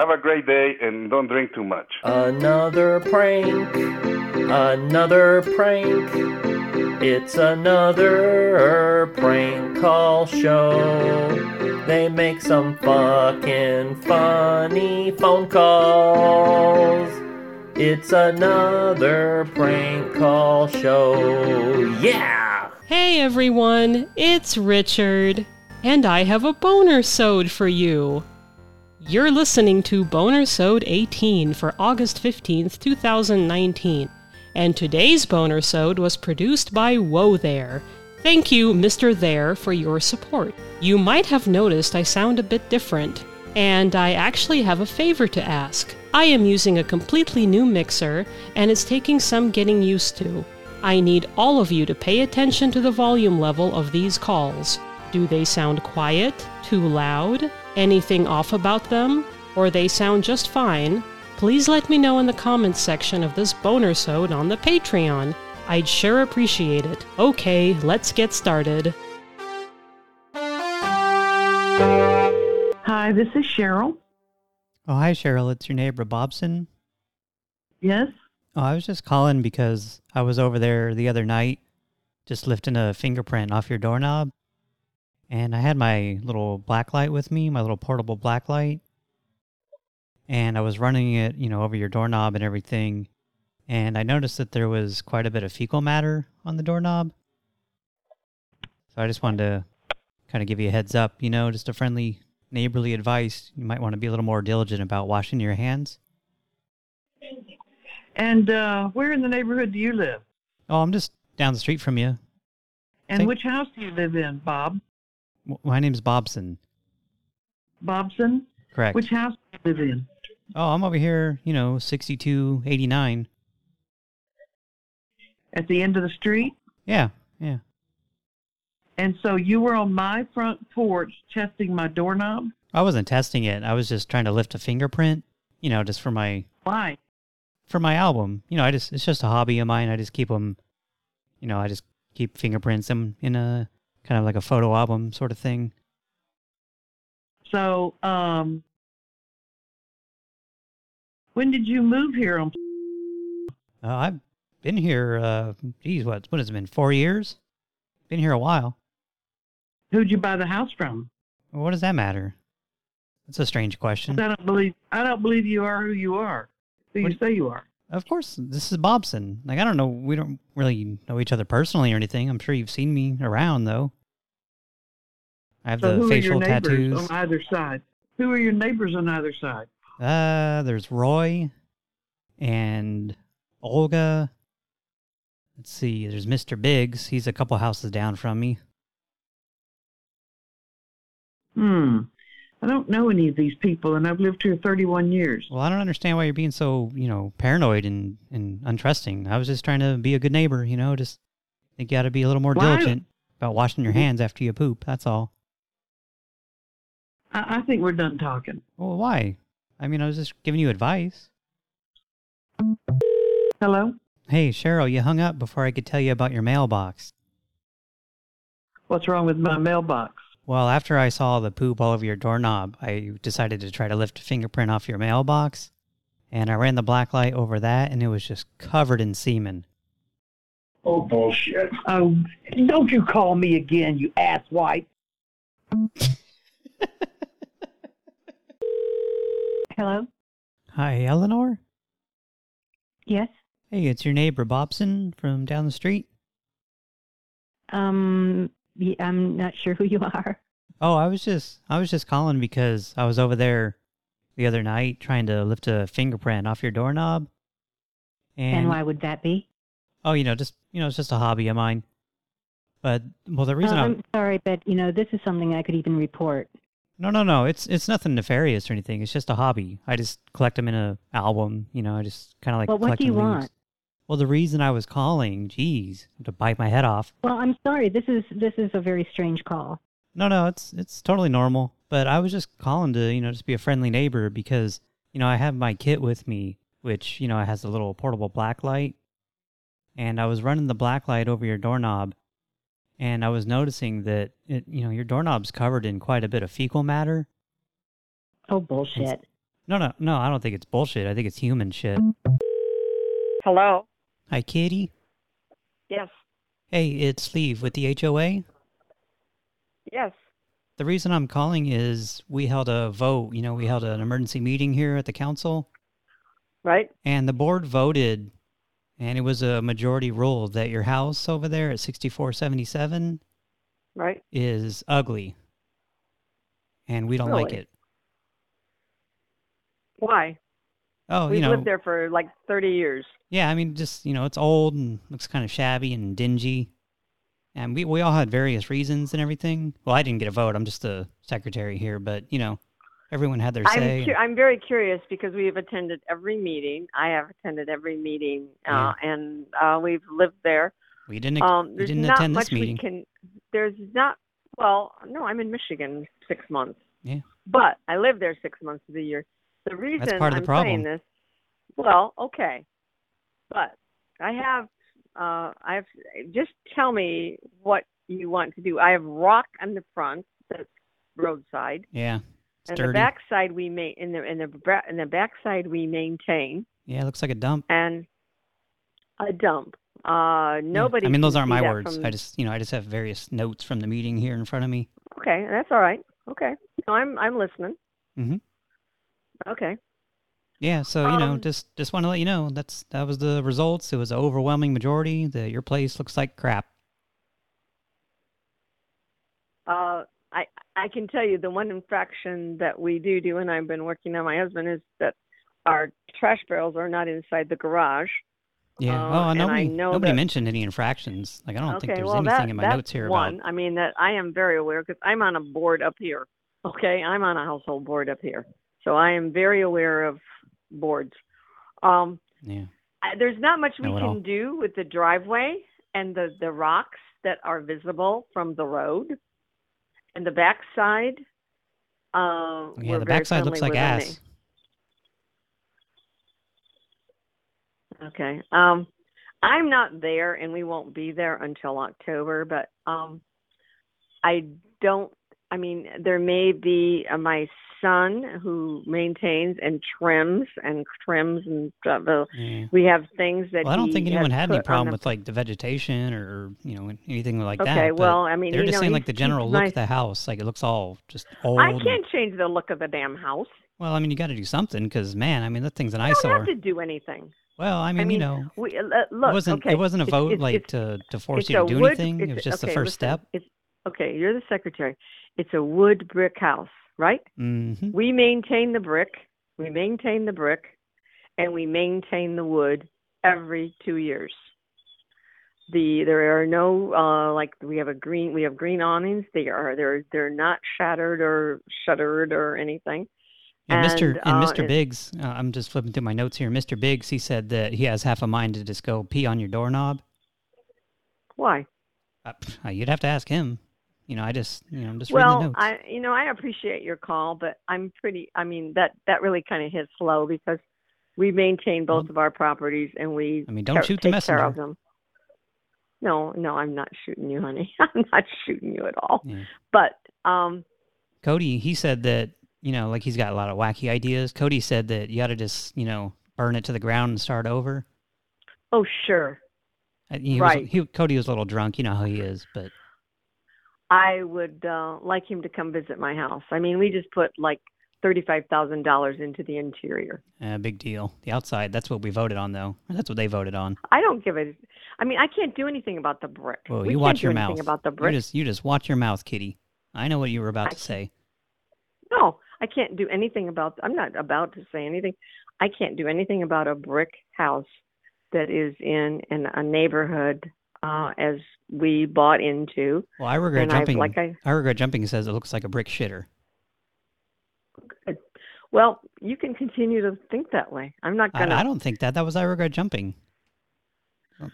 Have a great day and don't drink too much. Another prank. Another prank. It's another prank call show. They make some fucking funny phone calls. It's another prank call show. Yeah! Hey everyone, it's Richard, and I have a boner sode for you. You're listening to Boner Sode 18 for August 15th, 2019, and today's Boner Sode was produced by Whoa There. Thank you, Mr. There, for your support. You might have noticed I sound a bit different, and I actually have a favor to ask. I am using a completely new mixer, and it's taking some getting used to. I need all of you to pay attention to the volume level of these calls. Do they sound quiet? Too loud? Anything off about them? Or they sound just fine? Please let me know in the comments section of this boner sode on the Patreon. I'd sure appreciate it. Okay, let's get started. Hi, this is Cheryl. Oh, hi, Cheryl. It's your neighbor, Bobson. Yes? Oh, I was just calling because I was over there the other night just lifting a fingerprint off your doorknob. And I had my little black light with me, my little portable black light. And I was running it, you know, over your doorknob and everything. And I noticed that there was quite a bit of fecal matter on the doorknob. So I just wanted to kind of give you a heads up, you know, just a friendly neighborly advice. You might want to be a little more diligent about washing your hands. And uh, where in the neighborhood do you live? Oh, I'm just down the street from you. And Thank- which house do you live in, Bob? My name's Bobson. Bobson? Correct. Which house do you live in? Oh, I'm over here, you know, 6289. At the end of the street? Yeah, yeah. And so you were on my front porch testing my doorknob? I wasn't testing it. I was just trying to lift a fingerprint, you know, just for my Why? for my album. You know, I just it's just a hobby of mine. I just keep them, you know, I just keep fingerprints in, in a kind of like a photo album sort of thing. So, um, when did you move here on Uh, I've been here, uh, geez, what, what has it been, four years? Been here a while. who'd you buy the house from? Well, what does that matter? That's a strange question. I don't believe I don't believe you are who you are. Who you say you are. Of course, this is Bobson. Like, I don't know, we don't really know each other personally or anything. I'm sure you've seen me around, though. I have So the who are facial your neighbors tattoos. on either side? Who are your neighbors on either side? Uh, there's Roy and Olga. Let's see, there's Mr. Biggs. He's a couple houses down from me. Hmm. I don't know any of these people, and I've lived here 31 years. Well, I don't understand why you're being so, you know, paranoid and, and untrusting. I was just trying to be a good neighbor, you know, just think you got to be a little more diligent about washing your hands after you poop. That's all. I, I think we're done talking. Well, why? I mean, I was just giving you advice. Hello? Hey, Cheryl, you hung up before I could tell you about your mailbox. What's wrong with my mailbox? Well, after I saw the poop all over your doorknob, I decided to try to lift a fingerprint off your mailbox. And I ran the black light over that, and it was just covered in semen. Oh, bullshit. Oh, don't you call me again, you asswipe. Hello? Hi, Eleanor? Yes? Hey, it's your neighbor Bobson from down the street. Um, y- I'm not sure who you are. Oh, I was just I was just calling because I was over there the other night trying to lift a fingerprint off your doorknob. And, And, why would that be? Oh, you know, just you know, it's just a hobby of mine. But well, the reason Uh, I'm I'm sorry, but, you know, this is something I could even report. No, no, no. It's it's nothing nefarious or anything. It's just a hobby. I just collect them in a album. You know, I just kind of like. Well, what do you leaves. want? Well, the reason I was calling, geez, to bite my head off. Well, I'm sorry. This is this is a very strange call. No, no, it's it's totally normal. But I was just calling to you know just be a friendly neighbor because you know I have my kit with me, which you know has a little portable black light, and I was running the black light over your doorknob, and I was noticing that it you know your doorknob's covered in quite a bit of fecal matter. Oh, bullshit. No, no, no, I don't think it's bullshit. I think it's human shit. Hello? Hi, kitty. Yes. Hey, it's Steve with the HOA. Yes. The reason I'm calling is we held a vote. You know, we held an emergency meeting here at the council. Right? And the board voted, and it was a majority rule that your house over there at 6477 Right? is ugly. And we don't like it. Why? Oh, We've you know, lived there for like 30 years. yeah, I mean, just, you know, it's old and looks kind of shabby and dingy. And we, we all had various reasons and everything. Well, I didn't get a vote. I'm just a secretary here, but, you know, everyone had their I'm, say. cu- I'm very curious because we've attended every meeting. I have attended every meeting, uh, and uh, we've lived there. we didn't, Um, we there's didn't not attend much this meeting. we can. There's not. Well, no, I'm in Michigan six months. Yeah. But I live there six months of the year. The reason part of the I'm problem. saying this, well, okay, but I have. Uh, I've just tell me what you want to do. I have rock on the front that's roadside, Yeah. And dirty. the backside we ma- in the in the in the back side we maintain Yeah, it looks like a dump. and a dump. Uh, nobody. I mean, those aren't my words. I just, you know, I just have various notes from the meeting here in front of me. Okay, that's all right. Okay, no, I'm I'm listening. Mhm. Okay. Yeah, so you know, Um, just just want to let you know that's that was the results. It was an overwhelming majority. that your place looks like crap. Uh, I I can tell you the one infraction that we do do, and I've been working on my husband is that our trash barrels are not inside the garage. Yeah. Uh, well, nobody know nobody that- mentioned any infractions. Like I don't think there's well anything that, in my notes here one. about. I mean that I am very aware because I'm on a board up here. Okay, I'm on a household board up here, so I am very aware of boards. Um, Yeah. I, there's not much we can do with the driveway and the the rocks that are visible from the road, and the backside. Uh, Yeah, the backside looks like ass. any- Okay. Um, I'm not there, and we won't be there until October. But um, I don't. I mean, there may be uh, my son who maintains and trims and trims and stuff. Yeah. We have things that. Well, I don't think anyone had any problem with like the vegetation or you know anything like Okay, that. but well, I mean, they're just know, saying like the general look nice. of the house, like it looks all just old. I can't change the look of the damn house. well, I mean, you got to do something because man, I mean, that thing's an I don't have to do anything. Well, I mean, I mean, you know, we, uh, look, it wasn't okay, it wasn't a vote it's- like it's- to to force you to do wood- anything. It was just the first listen, step. Okay, you're the secretary. It's a wood brick house, right? hmm We maintain the brick, we maintain the brick, and we maintain the wood every two years. The there are no uh like we have a green we have green awnings. They are they're they're not shattered or shuttered or anything. And Mr. And, uh, Mr. Biggs, uh, I'm just flipping through my notes here. Mr. Biggs, he said that he has half a mind to just go pee on your doorknob. Why? Uh, you'd have to ask him. You know, I just, you know, I'm just reading the Well, notes. I you know I appreciate your call, but I'm pretty. I mean that that really kind of hits low because we maintain both of our properties and we. I mean, don't care- shoot the take care of messenger. them. No, no, I'm not shooting you, honey. I'm not shooting you at all. Yeah. But um, Cody, he said that, you know, like he's got a lot of wacky ideas. Cody said that you ought to just, you know, burn it to the ground and start over. oh sure, Uh, He Right. Was, he, Cody was a little drunk. You know how he is, but I would uh, like him to come visit my house. I mean, we just put like thirty-five thousand dollars into the interior. uh, big deal. The outside, that's what we voted on, though. That's what they voted on. I don't give a... I mean, I can't do anything about the brick. Well, we you watch your mouth. about the brick. You just, you just watch your mouth, Kitty. I know what you were about to say. No, I can't do anything about. I'm not about to say anything. I can't do anything about a brick house that is in in a neighborhood uh, as we bought into. Well, I regret And jumping. like I- I regret jumping says it looks like a brick shitter. Well, you can continue to think that way. I'm not gonna. I don't think that. That was I regret jumping.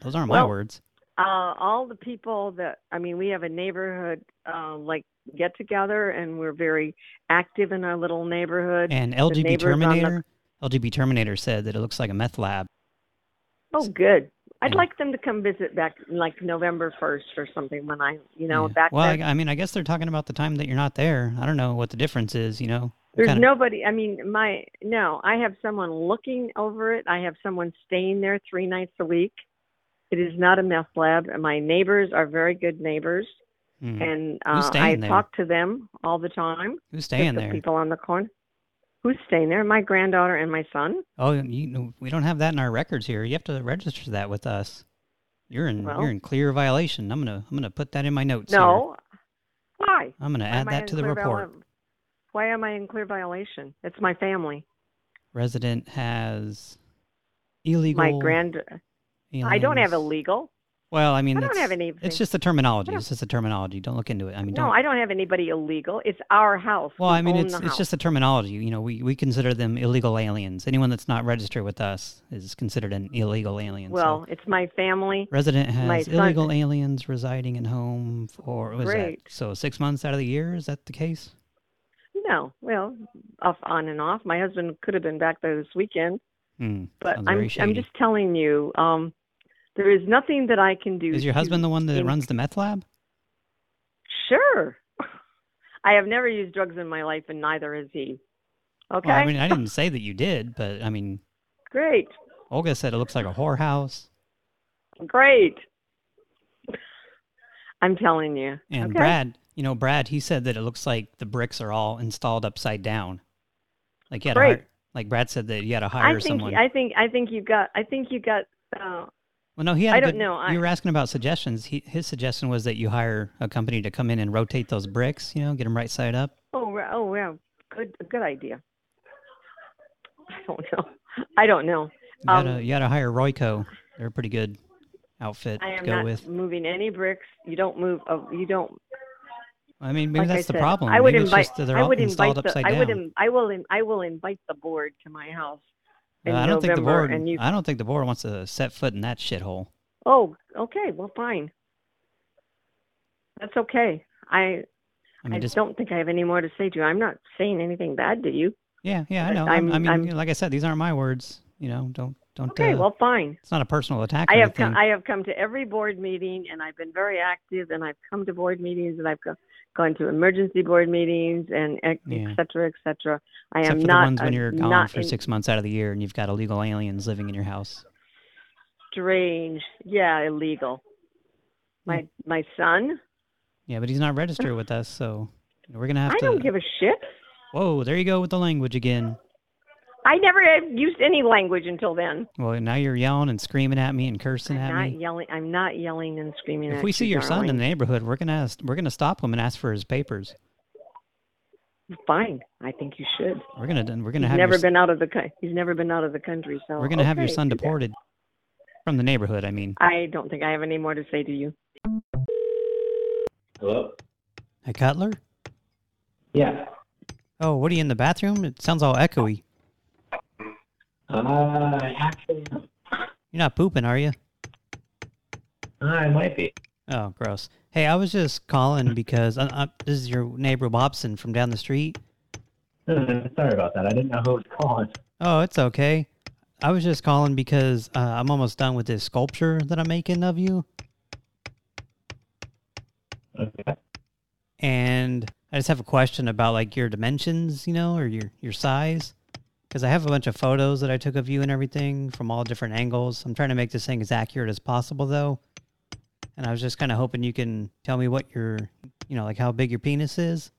Those aren't my words. uh, all the people that I mean, we have a neighborhood uh, like get together, and we're very active in our little neighborhood. And LGB on the- Terminator, LGB Terminator said that it looks like a meth lab. Oh, good. I'd like them to come visit back like November first or something when I, you know, Yeah. back well. I, I mean, I guess they're talking about the time that you're not there. I don't know what the difference is. You know, There's kinda- nobody. I mean, my no. I have someone looking over it. I have someone staying there three nights a week. It is not a meth lab. And my neighbors are very good neighbors, Hmm. and uh, I there? talk to them all the time. Who's staying the there? people on the corner. Who's staying there? My granddaughter and my son. Oh, you we don't have that in our records here. You have to register that with us. You're in Well- you're in clear violation. I'm gonna I'm gonna put that in my notes. here. No. Why? I'm gonna Why add that to the report. Why am I in clear violation? It's my family. Resident has illegal. My grand. I don't have aliens. illegal. Well, I mean, I don't it's, have anything. It's just the terminology. It's just the terminology. Don't look into it. I mean, No, don't. I don't have anybody illegal. It's our house. well, We I mean, it's it's house. just the terminology. You know, we we consider them illegal aliens. Anyone that's not registered with us is considered an illegal alien. so- Well, it's my family. Resident has illegal aliens residing in home for what was that? Great. So six months out of the year is that the case? No, well, off on and off. My husband could have been back there this weekend, Hmm. but I'm I'm just telling you, um, there is nothing that I can do. Is your husband the one that runs the meth lab? Sure. I have never used drugs in my life, and neither has he. Okay, Well, I mean, I didn't say that you did, but I mean, great, Olga said it looks like a whorehouse, great. I'm telling you. and okay? Brad, you know, Brad, he said that it looks like the bricks are all installed upside down. Like you had Great. hire, like Brad said that you had to hire I think someone. I think I think you got I think you got uh, well, no, he had. I a don't good- know, I- You were asking about suggestions. He, his suggestion was that you hire a company to come in and rotate those bricks. You know, get them right side up. oh oh yeah good good idea. I don't know. I don't know. You Um, gotta, you gotta hire Royco. They're a pretty good outfit I to go not with. moving any bricks. You don't move. Uh, you don't. I mean, maybe like that's the problem. I would maybe invite. just I all would installed invite the. upside I down. would. Im- I will. In, I will invite the board to my house in Uh, I don't November, think the board. and you. I don't think the board wants to set foot in that shithole. Oh, okay. Well, fine. That's okay. I. I I, just don't think I have any more to say to you. I'm not saying anything bad to you. yeah, yeah. I know. I'm- I'm, mean, I'm- you know, like I said, these aren't my words. You know, don't don't. Okay. uh, well, fine. it's not a personal attack. I have anything. come. I have come to every board meeting, and I've been very active. And I've come to board meetings, and I've go, gone to emergency board meetings, and et Yeah. et cetera, et cetera. I Except am for not the ones when you're gone for in- six months out of the year and you've got illegal aliens living in your house. strange. Yeah, illegal. Hmm. My my son. Yeah, but he's not registered with us, so we're gonna have I to. I don't give a shit. Whoa, there you go with the language again. I never had used any language until then. Well, now you're yelling and screaming at me and cursing I'm at not me. yelling. I'm not yelling and screaming If at we you, see your son in the neighborhood, we're gonna we're gonna stop him and ask for his papers. Fine. I think you should. We're gonna we're gonna he's have never your, been out of the he's never been out of the country. So we're gonna have your son do that. deported from the neighborhood. I mean, I don't think I have any more to say to you. Hello? hey Cutler. Yeah. Oh, what are you in the bathroom? It sounds all echoey. Uh, actually, You're not pooping, are you? I might be. Oh, gross. Hey, I was just calling because uh, uh, this is your neighbor Bobson from down the street. Uh, Sorry about that. I didn't know who it was calling. Oh, it's okay. I was just calling because uh, I'm almost done with this sculpture that I'm making of you, Okay. and I just have a question about like your dimensions, you know, or your your size. Because I have a bunch of photos that I took of you and everything from all different angles. I'm trying to make this thing as accurate as possible, though. And I was just kind of hoping you can tell me what your, you know, like how big your penis is.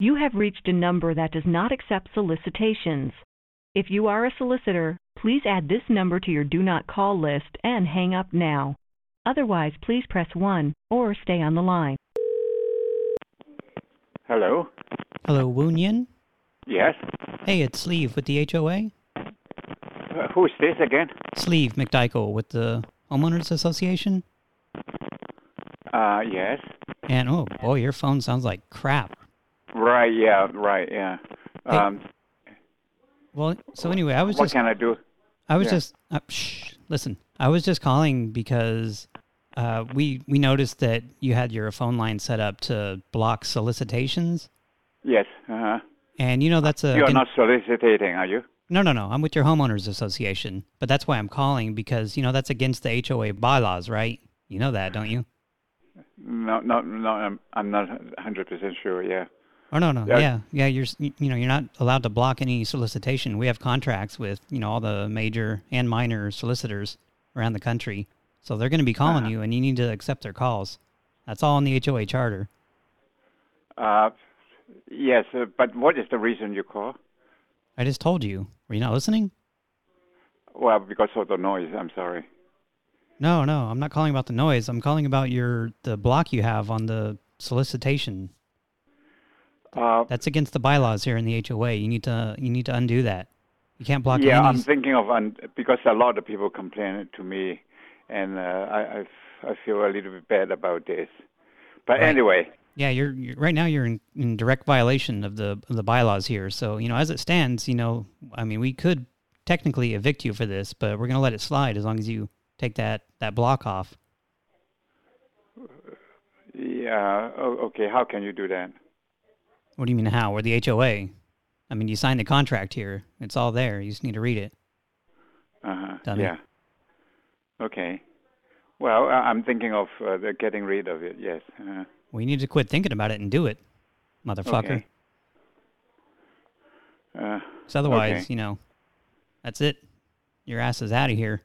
You have reached a number that does not accept solicitations. If you are a solicitor, please add this number to your do not call list and hang up now. Otherwise, please press 1 or stay on the line. Hello. Hello, Woonyin. Yes. Hey, it's Sleve with the HOA. Uh, who's this again? Sleve McDichael with the Homeowners Association. Uh, yes. And oh boy, your phone sounds like crap. Right. Yeah. Right. Yeah. Hey, Um, Well, so anyway, I was what just What can I do? I was Yeah. just uh, shh, listen. I was just calling because uh, we we noticed that you had your phone line set up to block solicitations, Yes. Uh-huh. and you know that's a You're again- not soliciting, are you? no no no. I'm with your homeowners association, but that's why I'm calling because you know that's against the HOA bylaws, right? You know that, don't you? No, no, no. I'm, I'm not 100% sure. Yeah. Oh no no Yeah. yeah yeah you're you know you're not allowed to block any solicitation. We have contracts with you know all the major and minor solicitors around the country, so they're going to be calling Uh-huh. you, and you need to accept their calls. That's all in the HOA charter. Uh, yes, uh, but what is the reason you call? I just told you. Were you not listening? Well, because of the noise. I'm sorry. No no I'm not calling about the noise. I'm calling about your the block you have on the solicitation. Uh, That's against the bylaws here in the HOA. You need to you need to undo that. You can't block yeah, I'm thinking of un- because a lot of people complain to me, and uh, I, I f- I feel a little bit bad about this. But Right. anyway, Yeah, you're, you're right now. You're in, in direct violation of the of the bylaws here. So you know, as it stands, you know, I mean, we could technically evict you for this, but we're gonna let it slide as long as you take that that block off. yeah, okay. How can you do that? What do you mean how? We're the HOA. I mean, you signed the contract here. It's all there. You just need to read it. Uh huh. Yeah. Okay. Well, I'm thinking of uh, getting rid of it. Yes. Uh, We need to quit thinking about it and do it, motherfucker. Okay. uh, otherwise, okay. you know, that's it. Your ass is out of here.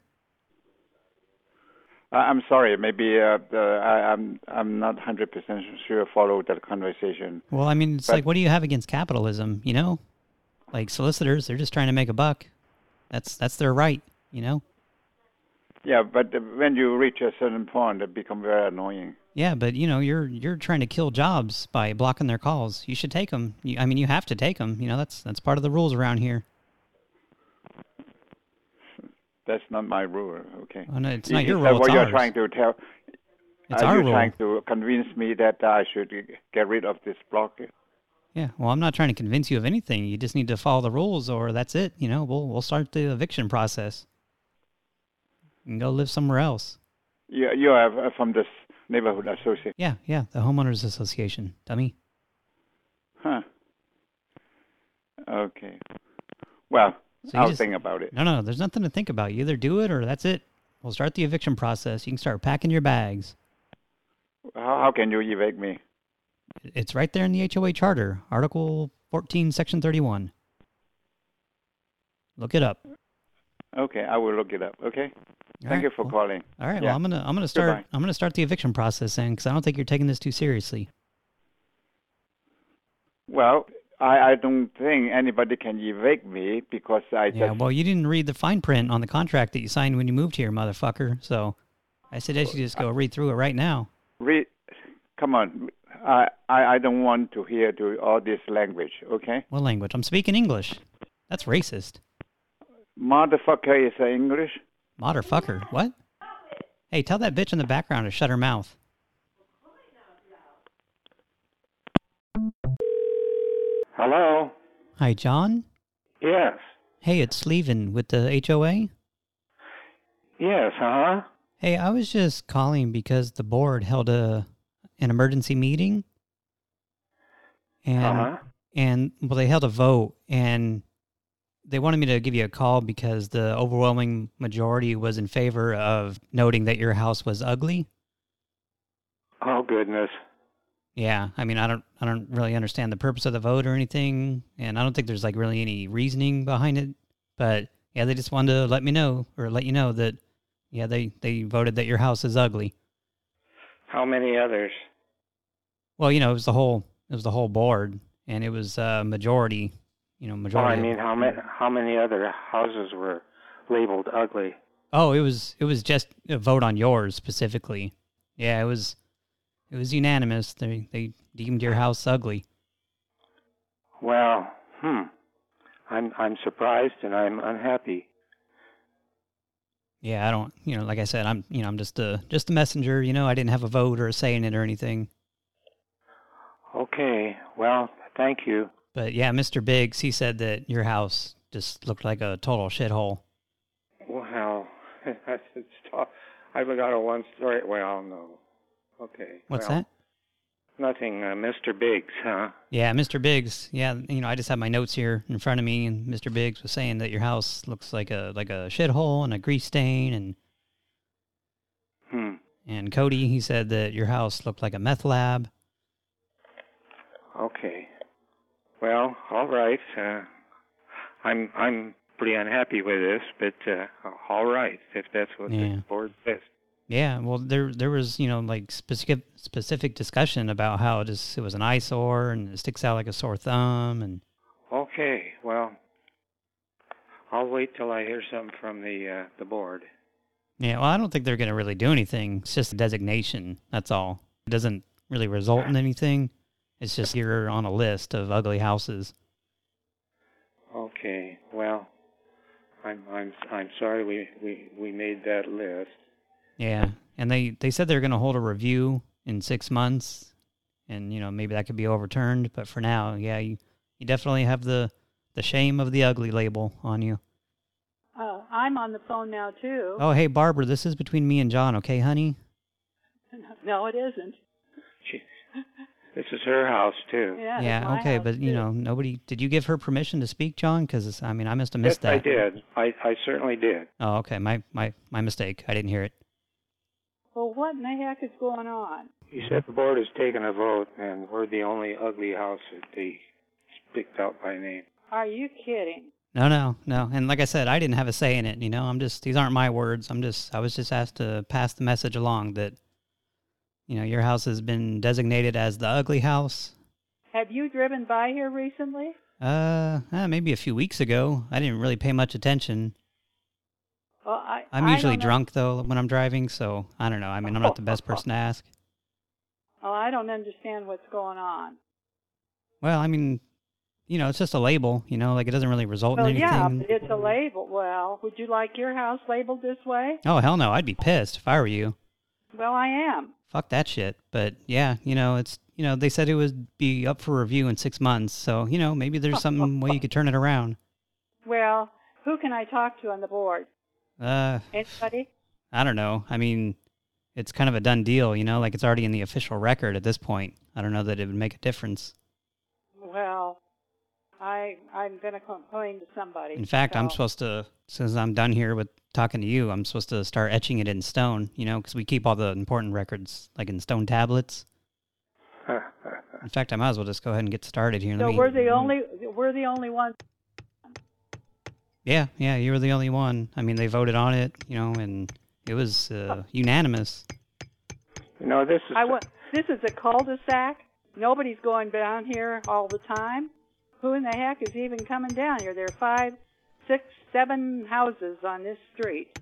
I- I'm sorry. Maybe uh, the, I, I'm I'm not hundred percent sure. Follow that conversation. Well, I mean, it's But- like, what do you have against capitalism? You know, like solicitors, they're just trying to make a buck. That's that's their right. You know. Yeah, but uh, when you reach a certain point, it becomes very annoying. Yeah, but you know, you're you're trying to kill jobs by blocking their calls. You should take them. You, I mean, you have to take them. You know, that's that's part of the rules around here. That's not my rule. Okay. Oh, no, it's not your is that rule, what it's you're trying to tell? It's Are our you rule. trying to convince me that I should get rid of this block? Yeah. Well, I'm not trying to convince you of anything. You just need to follow the rules, or that's it. You know, we'll we'll start the eviction process. You can go live somewhere else. You you are uh, from this neighborhood association. Yeah, yeah, the homeowners association, dummy. Huh. Okay. Well, So I'll just- think about it. No, no, there's nothing to think about. You either do it or that's it. We'll start the eviction process. You can start packing your bags. How, how can you evict me? It's right there in the HOA charter, Article 14, Section 31. Look it up. Okay, I will look it up. Okay. All Thank right, you for well- calling. All right, Yeah. well, I'm gonna I'm gonna start Goodbye. I'm gonna start the eviction process then, because I don't think you're taking this too seriously. Well, I, I don't think anybody can evict me because I Yeah, just well, you didn't read the fine print on the contract that you signed when you moved here, motherfucker. So, I suggest you just go read through it right now. read. Come on, I, I I don't want to hear to all this language. Okay, What language? I'm speaking English. That's racist. Motherfucker is uh, English. Motherfucker. What? Hey, tell that bitch in the background to shut her mouth. Hello? Hi, John. Yes. Hey, it's Sleven with the HOA. Yes, uh-huh. Hey, I was just calling because the board held a an emergency meeting. And Uh-huh. and well they held a vote and they wanted me to give you a call because the overwhelming majority was in favor of noting that your house was ugly. Oh, goodness. Yeah, I mean I don't I don't really understand the purpose of the vote or anything and I don't think there's like really any reasoning behind it, but yeah, they just wanted to let me know or let you know that yeah, they they voted that your house is ugly. How many others? Well, you know, it was the whole it was the whole board, and it was uh, majority. You know, Oh, majority. I of- mean, how many how many other houses were labeled ugly? oh, it was it was just a vote on yours specifically. Yeah, it was it was unanimous. They they deemed your house ugly. Well, hmm. I'm I'm surprised and I'm unhappy. Yeah, I don't. You know, like I said, I'm you know I'm just a just a messenger. You know, I didn't have a vote or a say in it or anything. Okay. Well, thank you. But yeah, Mr. Biggs, he said that your house just looked like a total shithole. Well, that's it's tough. I've got a one story. Well, no. Okay. What's well, that? Nothing. Uh, Mr. Biggs, huh? Yeah, Mr. Biggs. Yeah, you know, I just have my notes here in front of me, and Mr. Biggs was saying that your house looks like a like a shithole and a grease stain, and Hmm. and Cody he said that your house looked like a meth lab. Okay. Well, all right. Uh, I'm I'm pretty unhappy with this, but uh, all right if that's what Yeah. the board says. Yeah, well, there there was you know like specific specific discussion about how it is it was an eyesore and it sticks out like a sore thumb and Okay, well, I'll wait till I hear something from the uh, the board. yeah. Well, I don't think they're going to really do anything. It's just a designation. That's all. It doesn't really result in anything. It's just you're on a list of ugly houses. Okay, well, I'm I'm I'm sorry we we we made that list. Yeah, and they they said they're going to hold a review in six months, and you know maybe that could be overturned. But for now, yeah, you you definitely have the the shame of the ugly label on you. Uh, I'm on the phone now too. Oh, hey Barbara, this is between me and John, okay, honey? No, it isn't. This is her house too. Yeah. yeah, okay, but you too. know nobody. Did you give her permission to speak, John? Because I mean, I must have missed yes, I did. I I certainly did. Oh, okay, my my my mistake. I didn't hear it. Well, what in the heck is going on? He said the board has taken a vote, and we're the only ugly house that they picked out by name. Are you kidding? No, no, no. And like I said, I didn't have a say in it. You know, I'm just these aren't my words. I'm just I was just asked to pass the message along that you know your house has been designated as the ugly house. Have you driven by here recently? Uh, eh, maybe a few weeks ago. I didn't really pay much attention. Well, I, I'm usually know- drunk though when I'm driving, so I don't know. I mean, I'm not the best person to ask. Oh, I don't understand what's going on. Well, I mean, you know, it's just a label. You know, like it doesn't really result Well, in anything. yeah, it's a label. Well, would you like your house labeled this way? Oh hell no! I'd be pissed if I were you. Well, I am. Fuck that shit. But yeah, you know, it's you know they said it would be up for review in six months. So you know maybe there's some way you could turn it around. Well, who can I talk to on the board? Uh, Anybody? I don't know. I mean, it's kind of a done deal. You know, like it's already in the official record at this point. I don't know that it would make a difference. Well, I I'm gonna complain to somebody. In fact, I'm supposed to, since I'm done here with talking to you, I'm supposed to start etching it in stone, you know, because we keep all the important records, like in stone tablets. In fact, I might as well just go ahead and get started here. Let So me- we're the only we're the only ones. Yeah, yeah, you were the only one. I mean, they voted on it, you know, and it was uh, unanimous. You know, this is I wa- this is a cul-de-sac. Nobody's going down here all the time. Who in the heck is even coming down here? There are five, six, seven houses on this street,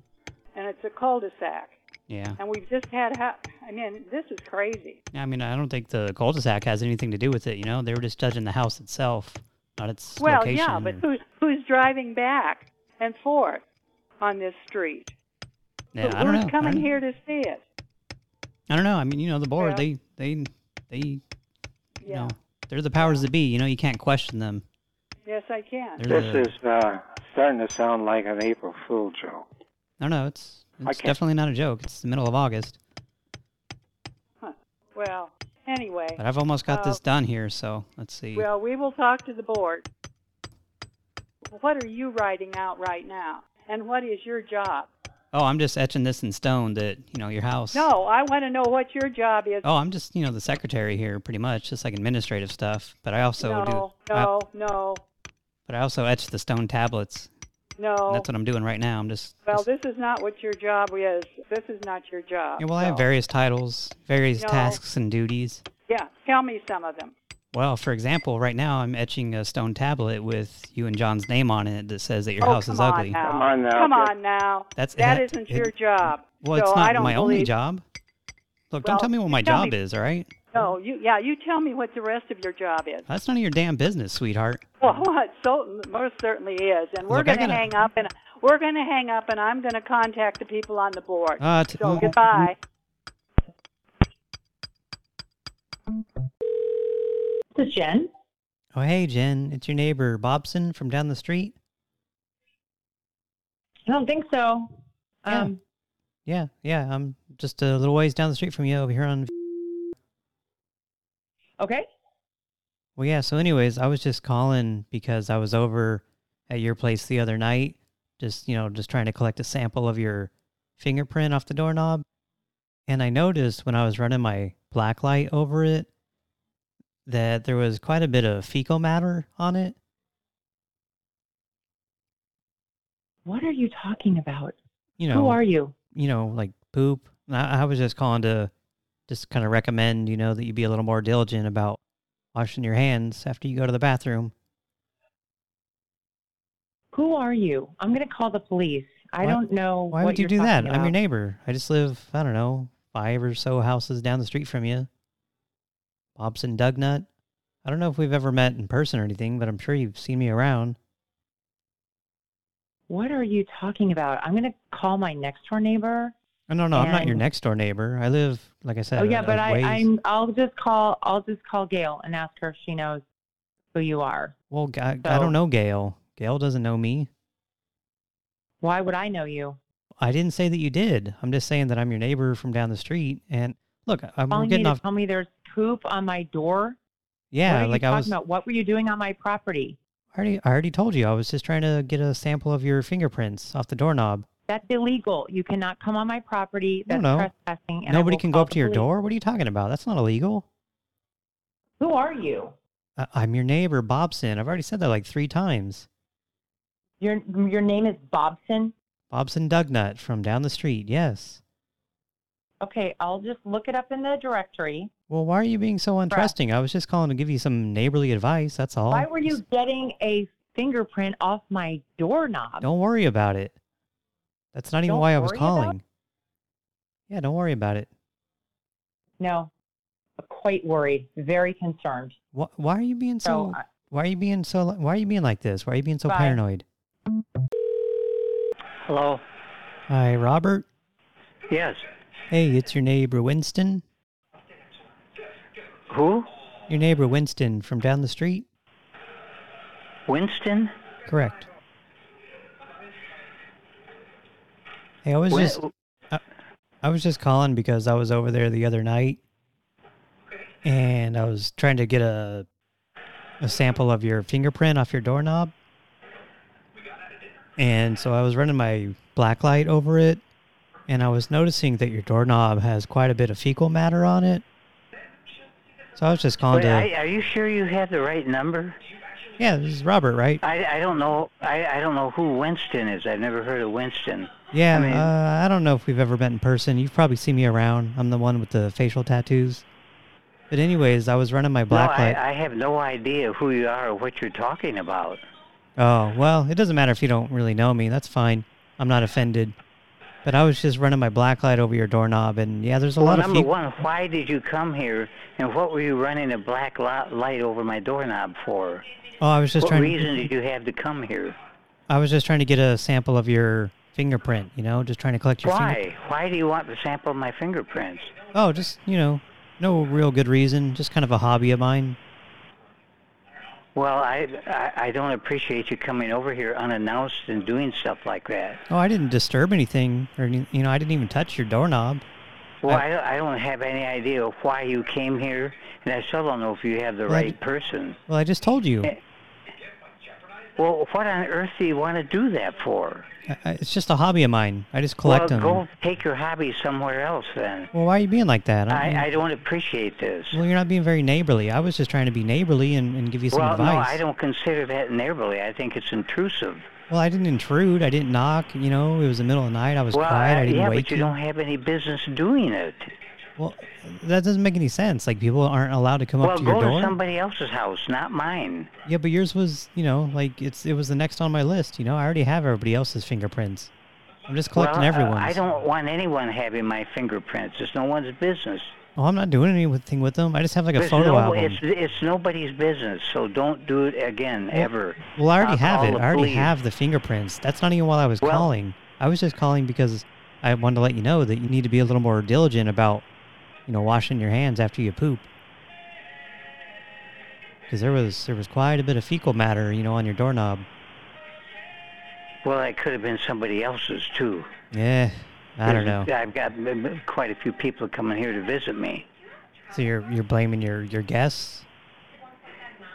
and it's a cul-de-sac. Yeah. And we've just had. Ha- I mean, this is crazy. I mean, I don't think the cul-de-sac has anything to do with it, you know? They were just judging the house itself, not its Well, location. yeah, but who's who's driving back and forth on this street? Yeah, Who- I don't who's know. I coming here to see it? I don't know. I mean, you know, the board, Yeah. they, they, they, you Yeah. know, they're the powers that be, you know, you can't question them. Yes, I can. They're this the- is uh, starting to sound like an April Fool joke. No, no, it's, it's definitely not a joke. It's the middle of August. Huh. Well, anyway. But I've almost got uh, this done here, so let's see. Well, we will talk to the board. What are you writing out right now? And what is your job? Oh, I'm just etching this in stone that, you know, your house. No, I want to know what your job is. Oh, I'm just, you know, the secretary here, pretty much, just like administrative stuff. But I also no, do. no, I- no, but I also etch the stone tablets. no. And that's what I'm doing right now. I'm just. well, this is not what your job is. This is not your job. Yeah, well, I have various titles, various No. tasks and duties. Yeah, tell me some of them. Well, for example, right now I'm etching a stone tablet with you and John's name on it that says that your oh, house is ugly. Now. Come on now. Come on now. That's- that it- isn't it- your job. Well, so it's not don't my only job. Look, Well, don't tell me what my job me- is, all right? No, you yeah, you tell me what the rest of your job is. That's none of your damn business, sweetheart. Well, it so most certainly is, and we're going to gotta- hang up, and we're going to hang up, and I'm going to contact the people on the board. Uh, so goodbye. This is Jen. Oh, hey, Jen. It's your neighbor, Bobson, from down the street. I don't think so. Yeah. Um, Yeah, yeah. I'm just a little ways down the street from you over here on... okay. Well, yeah, so anyways, I was just calling because I was over at your place the other night, just, you know, just trying to collect a sample of your fingerprint off the doorknob. And I noticed when I was running my black light over it that there was quite a bit of fecal matter on it. What are you talking about? You know, Who are you? You know, like poop. I, I was just calling to just kind of recommend, you know, that you be a little more diligent about washing your hands after you go to the bathroom. Who are you? I'm going to call the police. I Why- don't know Why what would you do that? talking I'm your neighbor. I just live, I don't know, five or so houses down the street from you. Bobson Dugnut. I don't know if we've ever met in person or anything, but I'm sure you've seen me around. What are you talking about? I'm going to call my next door neighbor. Oh, no, no, I'm not your next door neighbor. I live, like I said, oh yeah, but I, ways- I'm. I'll just call. I'll just call Gail and ask her if she knows who you are. Well, I, I don't know Gail. Gail doesn't know me. Why would I know you? I didn't say that you did. I'm just saying that I'm your neighbor from down the street. And look, I'm we're getting to off. tell me there's poop on my door. Yeah, like I talking was. about? What were you doing on my property? I already, I already told you. I was just trying to get a sample of your fingerprints off the doorknob. That's illegal. You cannot come on my property. No, That's no. trespassing. And Nobody can go up to your police. door. What are you talking about? That's not illegal. Who are you? I, I'm your neighbor, Bobson. I've already said that like three times. Your your name is Bobson. Bobson Dugnut from down the street. Yes. Okay, I'll just look it up in the directory. Well, why are you being so untrusting? I was just calling to give you some neighborly advice. That's all. Why were you getting a fingerprint off my doorknob? Don't worry about it. That's not even Don't why I was calling. Yeah, don't worry about it. No, quite worried, very concerned. Why, why are you being so? So, I- why are you being so? Why are you being like this? Why are you being so Bye. paranoid? Hello. Hi, Robert. Yes. Hey, it's your neighbor Winston. Who? Your neighbor Winston from down the street. Winston? Correct. Hey, I was Win- just I, I was just calling because I was over there the other night and I was trying to get a a sample of your fingerprint off your doorknob. And so I was running my black light over it and I was noticing that your doorknob has quite a bit of fecal matter on it. So I was just calling Wait, to I, are you sure you have the right number? Yeah, this is Robert, right? I, I don't know. I, I don't know who Winston is. I've never heard of Winston. Yeah, I mean, uh, I don't know if we've ever met in person. You've probably seen me around. I'm the one with the facial tattoos. But anyways, I was running my no, I. I have no idea who you are or what you're talking about. Oh, well, it doesn't matter if you don't really know me. That's fine. I'm not offended. But I was just running my black light over your doorknob, and yeah, there's a well, lot of number one, why did you come here, and what were you running a black light over my doorknob for? Oh, I was just what trying. reason did you have to come here? I was just trying to get a sample of your fingerprint. You know, just trying to collect your Why? Why do you want to sample of my fingerprints? Oh, just you know, no real good reason. Just kind of a hobby of mine. Well, I, I I don't appreciate you coming over here unannounced and doing stuff like that. Oh, I didn't disturb anything, or any, you know, I didn't even touch your doorknob. Well, I- I, I don't have any idea why you came here, and I still don't know if you have the right d- person. Well, I just told you. Eh, Well, what on earth do you want to do that for? I- I- It's just a hobby of mine. I just collect well, them. go take your hobby somewhere else then. Well, why are you being like that? I'm- I, I don't appreciate this. Well, you're not being very neighborly. I was just trying to be neighborly and, and give you some well, advice. no, I don't consider that neighborly. I think it's intrusive. Well, I didn't intrude. I didn't knock. You know, it was the middle of the night. I was well, quiet. I, I- didn't yeah, wake but you don't have any business doing it. Well, that doesn't make any sense. Like, people aren't allowed to come well, up to your door. Well, go to somebody else's house, not mine. Yeah, but yours was, you know, like, it's it was the next on my list. You know, I already have everybody else's fingerprints. I'm just collecting well, uh, everyone's. I don't want anyone having my fingerprints. It's no one's business. Oh, I'm not doing anything with them. I just have, like, a There's photo no, album. It's, it's nobody's business, so don't do it again, ever. Well, I already I'll have it. I already police. have the fingerprints. That's not even why I was Well- calling. I was just calling because I wanted to let you know that you need to be a little more diligent about, you know, washing your hands after you poop. Because there was there was quite a bit of fecal matter, you know, on your doorknob. Well, it could have been somebody else's, too. Yeah, I don't know. I've got quite a few people coming here to visit me. So you're you're blaming your your guests?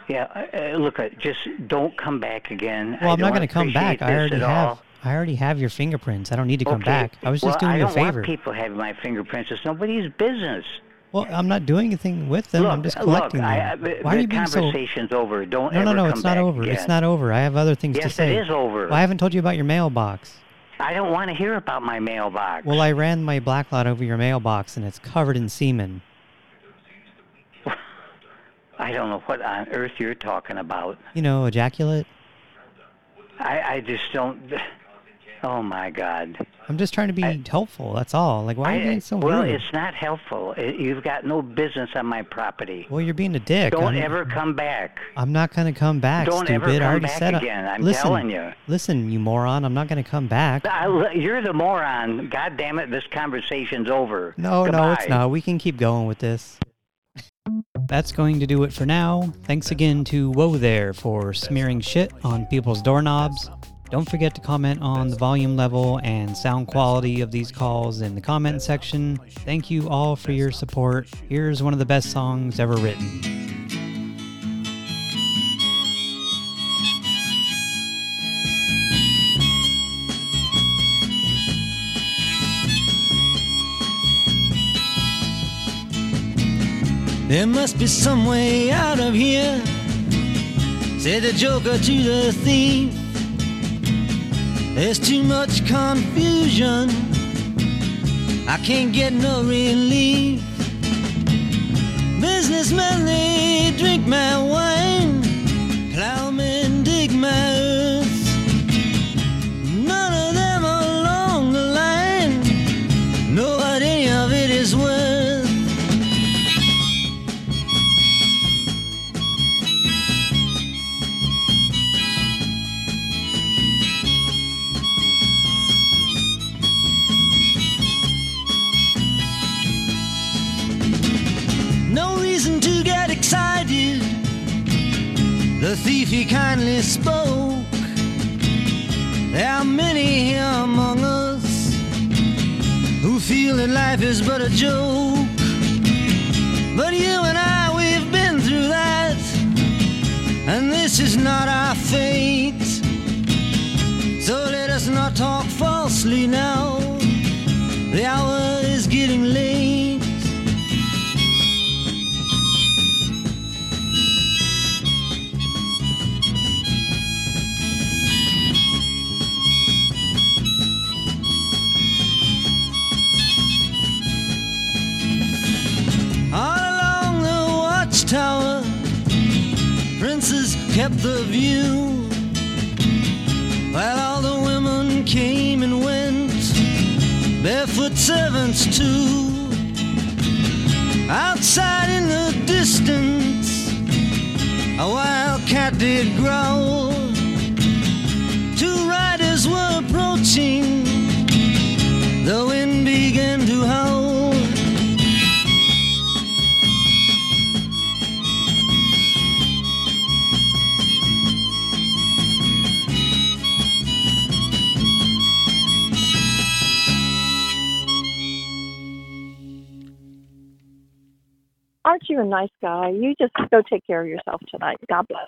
Yeah, uh, uh, look, uh, just don't come back again. Well, I I'm not going to come back. I already have all. I already have your fingerprints. I don't need to come Okay, back. I was just well, doing I you a don't favor. want people having my fingerprints. It's nobody's business. Well, I'm not doing anything with them. look, I'm just collecting I, them. I, the, Why are you being so... conversation's over. Don't No, no, no, it's not over. Again. It's not over. I have other things to say. Yes, it is over. Well, I haven't told you about your mailbox. I don't want to hear about my mailbox. Well, I ran my blacklight over your mailbox, and it's covered in semen. I don't know what on earth you're talking about. You know, ejaculate. I, I just don't. Oh my God. I'm just trying to be helpful. That's all. Like, why are you I- being so well, rude? it's not helpful. You've got no business on my property. Well, you're being a dick. Don't I'm, ever come back. I'm not going to come back, Don't stupid. ever I come already back said I- again. I'm listen, telling you. Listen, you moron. I'm not going to come back. I, you're the moron. God damn it, this conversation's over. No, no, it's not. We can keep going with this. That's going to do it for now. Thanks again to Whoa There for smearing shit on people's doorknobs. Don't forget to comment on the volume level and sound quality of these calls in the comment section. Thank you all for your support. Here's one of the best songs ever written. There must be some way out of here, said the joker to the thief. There's too much confusion, I can't get no relief. Businessmen, they drink my The thief he kindly spoke. There are many here among us who feel that life is but a joke. But you and I, we've been through that, and this is not our fate. So let us not talk falsely now. Kept the view. While all the women came and went, barefoot servants too. Outside in the distance, a wild cat did growl. Two riders were approaching, the A nice guy? You just go take care of yourself tonight. God bless.